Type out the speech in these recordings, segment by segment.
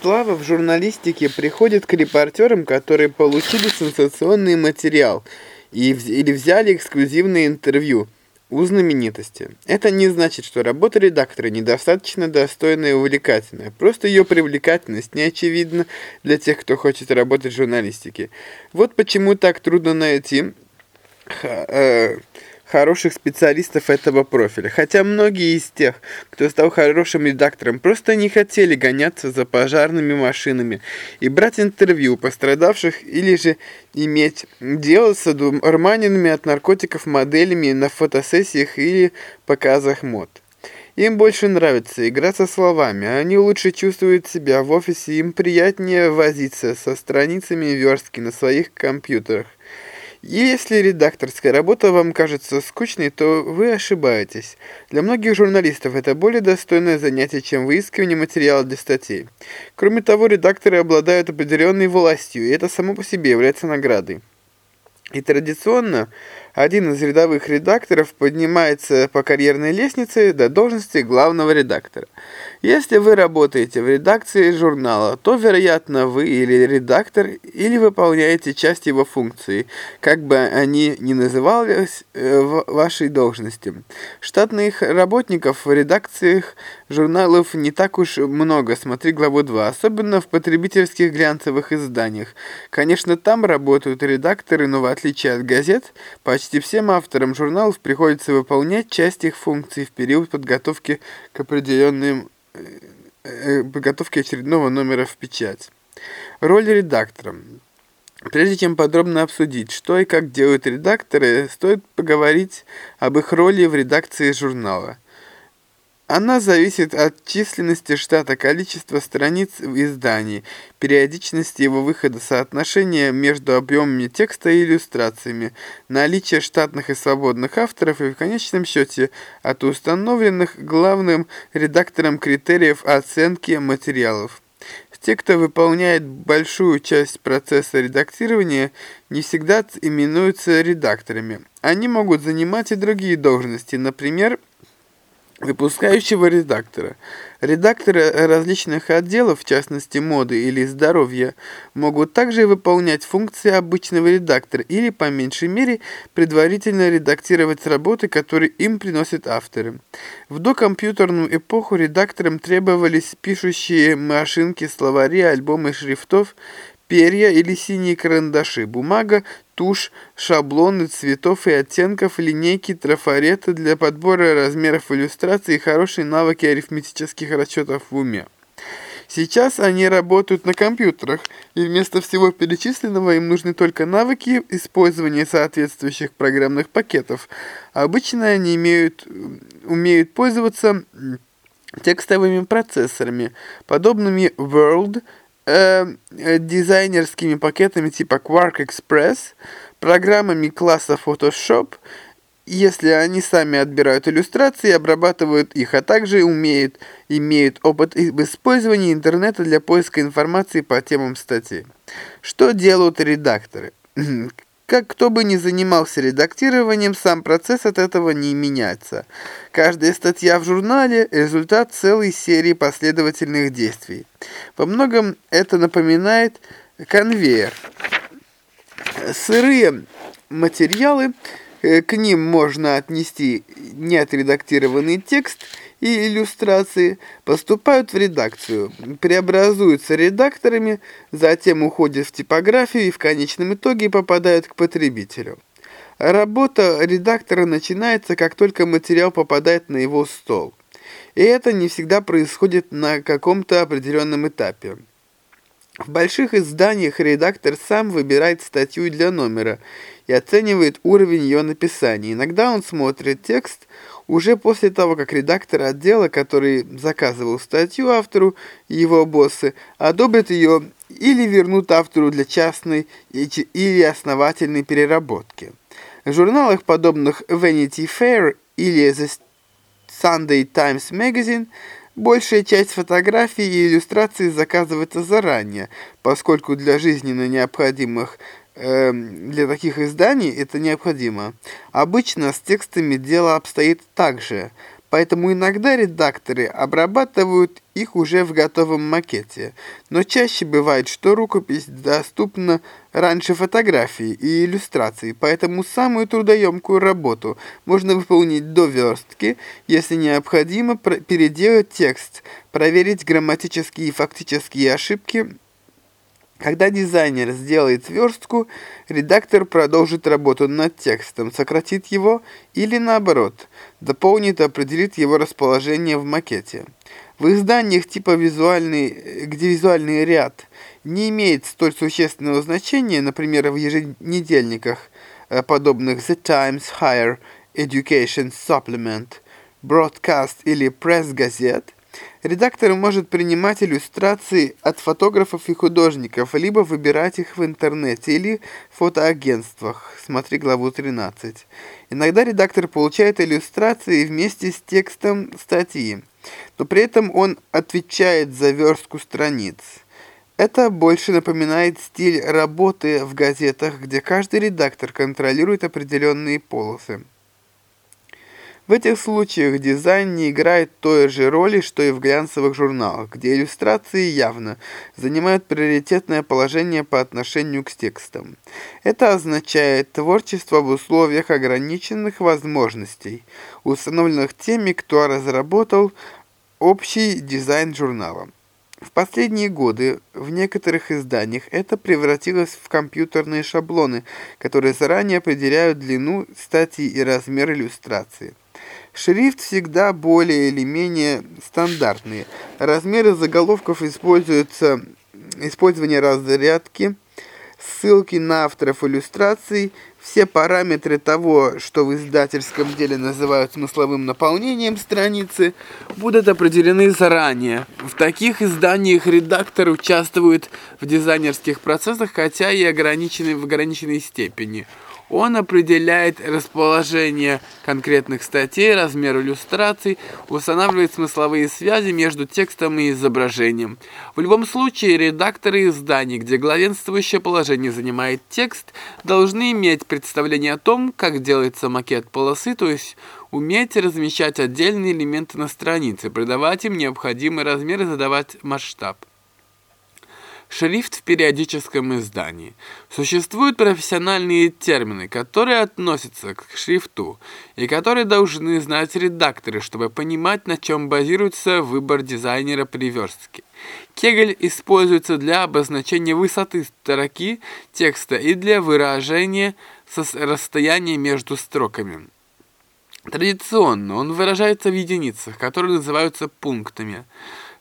Слава в журналистике приходит к репортерам, которые получили сенсационный материал и, или взяли эксклюзивное интервью у знаменитости. Это не значит, что работа редактора недостаточно достойная и увлекательная. Просто ее привлекательность не очевидна для тех, кто хочет работать в журналистике. Вот почему так трудно найти э, хороших специалистов этого профиля. Хотя многие из тех, кто стал хорошим редактором, просто не хотели гоняться за пожарными машинами и брать интервью пострадавших или же иметь дело с одурманенными от наркотиков моделями на фотосессиях или показах мод. Им больше нравится игра со словами, они лучше чувствуют себя в офисе, им приятнее возиться со страницами верстки на своих компьютерах. Если редакторская работа вам кажется скучной, то вы ошибаетесь. Для многих журналистов это более достойное занятие, чем выискивание материала для статей. Кроме того, редакторы обладают определенной властью, и это само по себе является наградой. И традиционно один из рядовых редакторов поднимается по карьерной лестнице до должности главного редактора. Если вы работаете в редакции журнала, то, вероятно, вы или редактор, или выполняете часть его функций, как бы они ни назывались э, в вашей должности. Штатных работников в редакциях журналов не так уж много, смотри главу 2, особенно в потребительских глянцевых изданиях. Конечно, там работают редакторы, но в отличие от газет, почти всем авторам журналов приходится выполнять часть их функций в период подготовки к определенным Э, подготовки очередного номера в печать. Роль редактора. Прежде чем подробно обсудить, что и как делают редакторы, стоит поговорить об их роли в редакции журнала. Она зависит от численности штата, количества страниц в издании, периодичности его выхода, соотношения между объемами текста и иллюстрациями, наличия штатных и свободных авторов и в конечном счете от установленных главным редактором критериев оценки материалов. Те, кто выполняет большую часть процесса редактирования, не всегда именуются редакторами. Они могут занимать и другие должности, например, выпускающего редактора. Редакторы различных отделов, в частности моды или здоровья, могут также выполнять функции обычного редактора или, по меньшей мере, предварительно редактировать работы, которые им приносят авторы. В докомпьютерную эпоху редакторам требовались пишущие машинки, словари, альбомы шрифтов, перья или синие карандаши, бумага, тушь, шаблоны цветов и оттенков, линейки, трафареты для подбора размеров иллюстраций и хорошие навыки арифметических расчетов в уме. Сейчас они работают на компьютерах, и вместо всего перечисленного им нужны только навыки использования соответствующих программных пакетов. Обычно они имеют, умеют пользоваться текстовыми процессорами, подобными Word, Э, э, дизайнерскими пакетами типа Quark Express, программами класса Photoshop, если они сами отбирают иллюстрации обрабатывают их, а также умеют, имеют опыт в использовании интернета для поиска информации по темам статей. Что делают редакторы? Как кто бы ни занимался редактированием, сам процесс от этого не меняется. Каждая статья в журнале – результат целой серии последовательных действий. Во многом это напоминает конвейер. Сырые материалы, э, к ним можно отнести неотредактированный текст – и иллюстрации поступают в редакцию, преобразуются редакторами, затем уходят в типографию и в конечном итоге попадают к потребителю. Работа редактора начинается, как только материал попадает на его стол. И это не всегда происходит на каком-то определенном этапе. В больших изданиях редактор сам выбирает статью для номера и оценивает уровень ее написания. Иногда он смотрит текст, уже после того, как редактор отдела, который заказывал статью автору и его боссы, одобрят ее или вернут автору для частной или основательной переработки. В журналах, подобных Vanity Fair или The Sunday Times Magazine, большая часть фотографий и иллюстраций заказывается заранее, поскольку для жизненно необходимых Эм, для таких изданий это необходимо. Обычно с текстами дело обстоит так же. Поэтому иногда редакторы обрабатывают их уже в готовом макете. Но чаще бывает, что рукопись доступна раньше фотографии и иллюстраций, поэтому самую трудоемкую работу можно выполнить до верстки, если необходимо переделать текст, проверить грамматические и фактические ошибки, когда дизайнер сделает верстку, редактор продолжит работу над текстом, сократит его или наоборот, дополнит и определит его расположение в макете. В изданиях типа визуальный, где визуальный ряд не имеет столь существенного значения, например, в еженедельниках, э, подобных The Times Higher Education Supplement, Broadcast или Press Gazette, Редактор может принимать иллюстрации от фотографов и художников, либо выбирать их в интернете или фотоагентствах. Смотри главу 13. Иногда редактор получает иллюстрации вместе с текстом статьи, но при этом он отвечает за верстку страниц. Это больше напоминает стиль работы в газетах, где каждый редактор контролирует определенные полосы. В этих случаях дизайн не играет той же роли, что и в глянцевых журналах, где иллюстрации явно занимают приоритетное положение по отношению к текстам. Это означает творчество в условиях ограниченных возможностей, установленных теми, кто разработал общий дизайн журнала. В последние годы в некоторых изданиях это превратилось в компьютерные шаблоны, которые заранее определяют длину статьи и размер иллюстрации. Шрифт всегда более или менее стандартный. Размеры заголовков используются использование разрядки, ссылки на авторов иллюстраций, все параметры того, что в издательском деле называют смысловым наполнением страницы, будут определены заранее. В таких изданиях редактор участвует в дизайнерских процессах, хотя и ограниченный в ограниченной степени – он определяет расположение конкретных статей, размер иллюстраций, устанавливает смысловые связи между текстом и изображением. В любом случае, редакторы изданий, где главенствующее положение занимает текст, должны иметь представление о том, как делается макет полосы, то есть уметь размещать отдельные элементы на странице, придавать им необходимый размер и задавать масштаб. Шрифт в периодическом издании. Существуют профессиональные термины, которые относятся к шрифту, и которые должны знать редакторы, чтобы понимать, на чем базируется выбор дизайнера при верстке. Кегель используется для обозначения высоты строки текста и для выражения расстояния между строками. Традиционно он выражается в единицах, которые называются пунктами.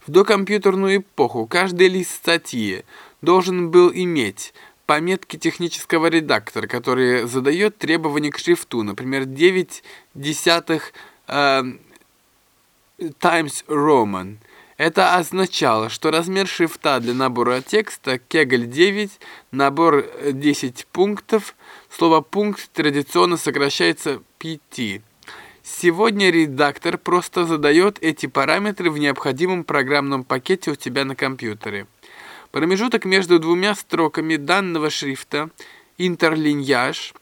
В докомпьютерную эпоху каждый лист статьи должен был иметь пометки технического редактора, который задает требования к шрифту, например, 9 десятых э, Times Roman. Это означало, что размер шрифта для набора текста Кегль 9, набор 10 пунктов, слово «пункт» традиционно сокращается 5. Сегодня редактор просто задает эти параметры в необходимом программном пакете у тебя на компьютере. Промежуток между двумя строками данного шрифта, интерлиньяж,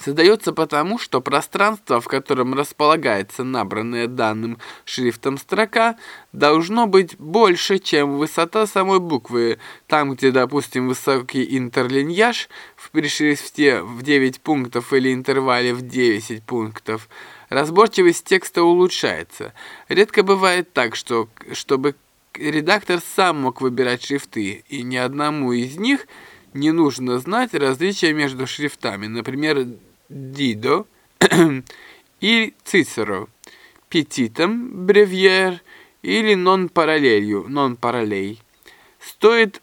Создается потому, что пространство, в котором располагается набранная данным шрифтом строка, должно быть больше, чем высота самой буквы. Там, где, допустим, высокий интерлиньяж при шрифте в 9 пунктов или интервале в 10 пунктов, разборчивость текста улучшается. Редко бывает так, что чтобы редактор сам мог выбирать шрифты, и ни одному из них – не нужно знать различия между шрифтами, например, Дидо и Цицеро, Петитом, Бревьер или нон-параллелью, нон-параллей. Стоит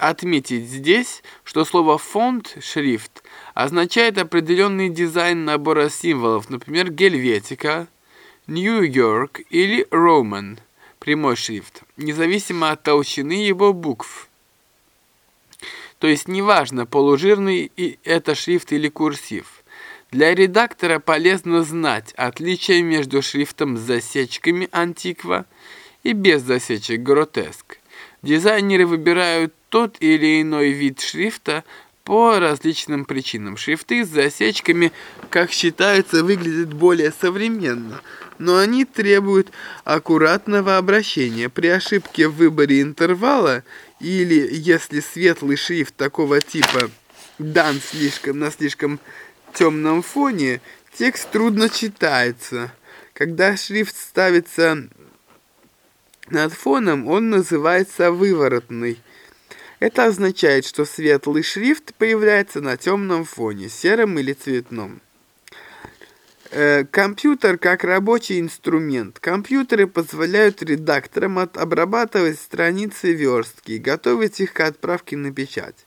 отметить здесь, что слово «фонд» — шрифт означает определенный дизайн набора символов, например, гельветика, Нью-Йорк или Роман — прямой шрифт, независимо от толщины его букв. То есть неважно, полужирный это шрифт или курсив. Для редактора полезно знать отличия между шрифтом с засечками антиква и без засечек гротеск. Дизайнеры выбирают тот или иной вид шрифта по различным причинам. Шрифты с засечками, как считается, выглядят более современно, но они требуют аккуратного обращения. При ошибке в выборе интервала или если светлый шрифт такого типа дан слишком на слишком темном фоне, текст трудно читается. Когда шрифт ставится над фоном, он называется выворотный. Это означает, что светлый шрифт появляется на темном фоне, сером или цветном. Э, компьютер как рабочий инструмент. Компьютеры позволяют редакторам обрабатывать страницы верстки готовить их к отправке на печать,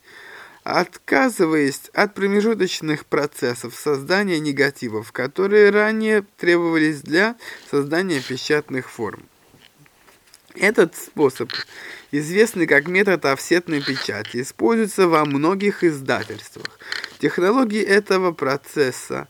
отказываясь от промежуточных процессов создания негативов, которые ранее требовались для создания печатных форм. Этот способ, известный как метод офсетной печати, используется во многих издательствах. Технологии этого процесса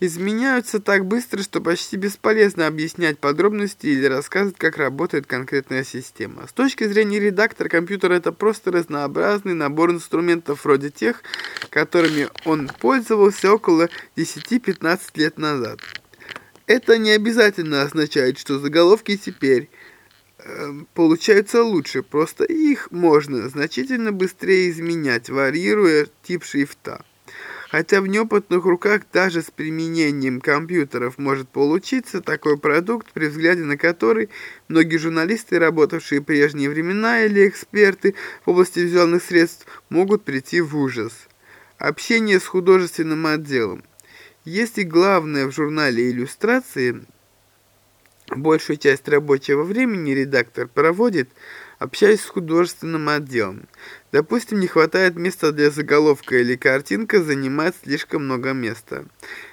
изменяются так быстро, что почти бесполезно объяснять подробности или рассказывать, как работает конкретная система. С точки зрения редактора, компьютер это просто разнообразный набор инструментов вроде тех, которыми он пользовался около 10-15 лет назад. Это не обязательно означает, что заголовки теперь Эм, получаются лучше, просто их можно значительно быстрее изменять, варьируя тип шрифта. Хотя в неопытных руках даже с применением компьютеров может получиться такой продукт, при взгляде на который многие журналисты, работавшие в прежние времена, или эксперты в области визуальных средств, могут прийти в ужас. Общение с художественным отделом. Если главное в журнале иллюстрации – Большую часть рабочего времени редактор проводит, общаясь с художественным отделом. Допустим, не хватает места для заголовка или картинка занимает слишком много места.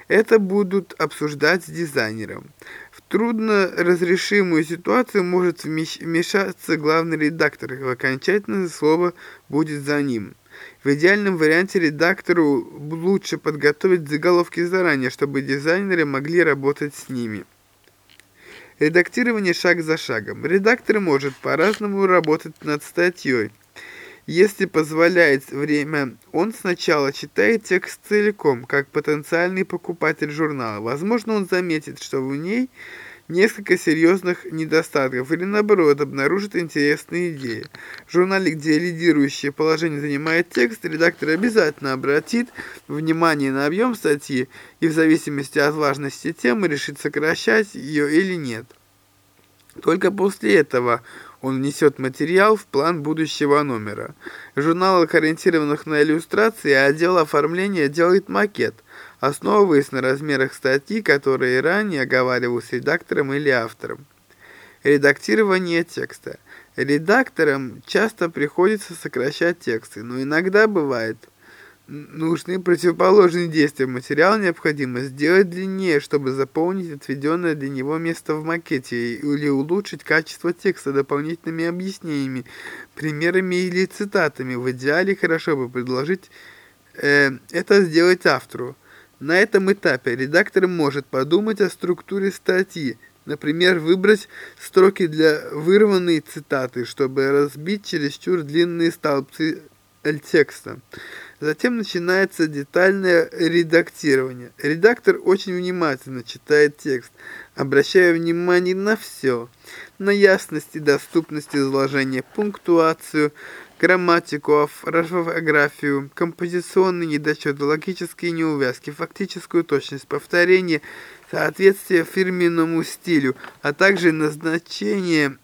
Это будут обсуждать с дизайнером. В трудно разрешимую ситуацию может вмешаться главный редактор, и окончательное слово будет за ним. В идеальном варианте редактору лучше подготовить заголовки заранее, чтобы дизайнеры могли работать с ними. Редактирование шаг за шагом. Редактор может по-разному работать над статьей. Если позволяет время, он сначала читает текст целиком, как потенциальный покупатель журнала. Возможно, он заметит, что в ней несколько серьезных недостатков или наоборот обнаружит интересные идеи. В журнале, где лидирующее положение занимает текст, редактор обязательно обратит внимание на объем статьи и в зависимости от важности темы решит сокращать ее или нет. Только после этого он внесет материал в план будущего номера. В журналах, ориентированных на иллюстрации, отдел оформления делает макет – основываясь на размерах статьи, которые ранее оговаривался редактором или автором. Редактирование текста. Редакторам часто приходится сокращать тексты, но иногда бывает нужны противоположные действия. Материал необходимо сделать длиннее, чтобы заполнить отведенное для него место в макете или улучшить качество текста дополнительными объяснениями, примерами или цитатами. В идеале хорошо бы предложить э, это сделать автору. На этом этапе редактор может подумать о структуре статьи, например, выбрать строки для вырванной цитаты, чтобы разбить чересчур длинные столбцы текста. Затем начинается детальное редактирование. Редактор очень внимательно читает текст, обращая внимание на все, на ясность и доступность изложения, пунктуацию, грамматику, орфографию, композиционные недочеты, логические неувязки, фактическую точность, повторение, соответствие фирменному стилю, а также назначение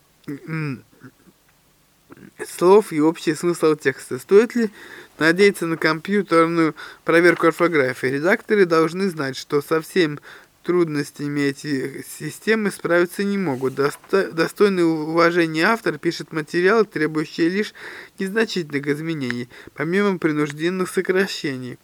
слов и общий смысл текста. Стоит ли надеяться на компьютерную проверку орфографии? Редакторы должны знать, что совсем трудностями эти системы справиться не могут. Досто достойный уважения автор пишет материал, требующий лишь незначительных изменений, помимо принужденных сокращений.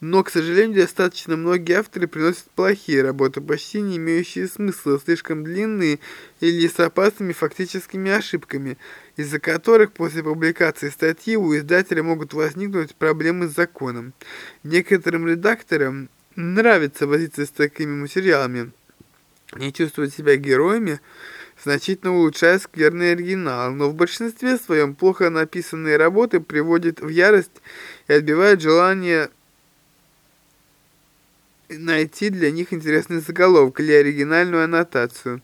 Но, к сожалению, достаточно многие авторы приносят плохие работы, почти не имеющие смысла, слишком длинные или с опасными фактическими ошибками, из-за которых после публикации статьи у издателя могут возникнуть проблемы с законом. Некоторым редакторам нравится возиться с такими материалами, не чувствовать себя героями значительно улучшает скверный оригинал, но в большинстве своем плохо написанные работы приводят в ярость и отбивают желание найти для них интересный заголовок или оригинальную аннотацию.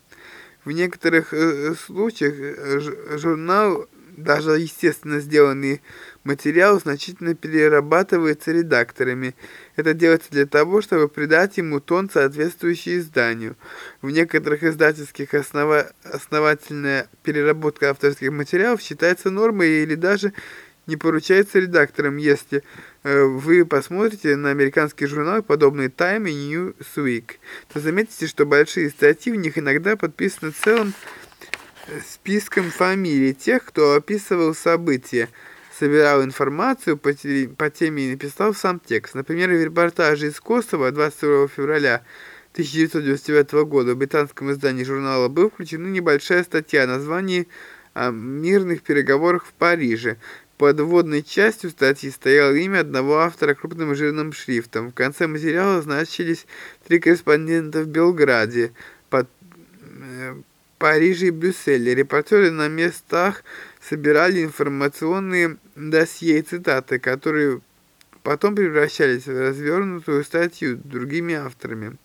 В некоторых э, случаях э, журнал, даже естественно сделанный материал, значительно перерабатывается редакторами. Это делается для того, чтобы придать ему тон, соответствующий изданию. В некоторых издательских основа основательная переработка авторских материалов считается нормой или даже не поручается редакторам, если э, вы посмотрите на американские журналы, подобные Time и Newsweek, то заметите, что большие статьи в них иногда подписаны целым э, списком фамилий тех, кто описывал события, собирал информацию по, по теме и написал сам текст. Например, в репортаже из Косово 22 февраля 1999 года в британском издании журнала был включена небольшая статья о названии о мирных переговорах в Париже. Под вводной частью статьи стояло имя одного автора крупным жирным шрифтом. В конце материала значились три корреспондента в Белграде, под, э, Париже и Брюсселе. Репортеры на местах собирали информационные досье и цитаты, которые потом превращались в развернутую статью другими авторами.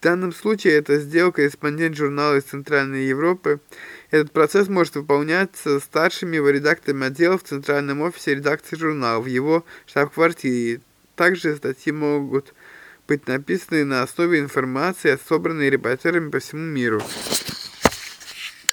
В данном случае это сделал корреспондент журнала из Центральной Европы этот процесс может выполняться старшими его редакторами отдела в центральном офисе редакции журнала в его штаб-квартире. Также статьи могут быть написаны на основе информации, собранной репортерами по всему миру.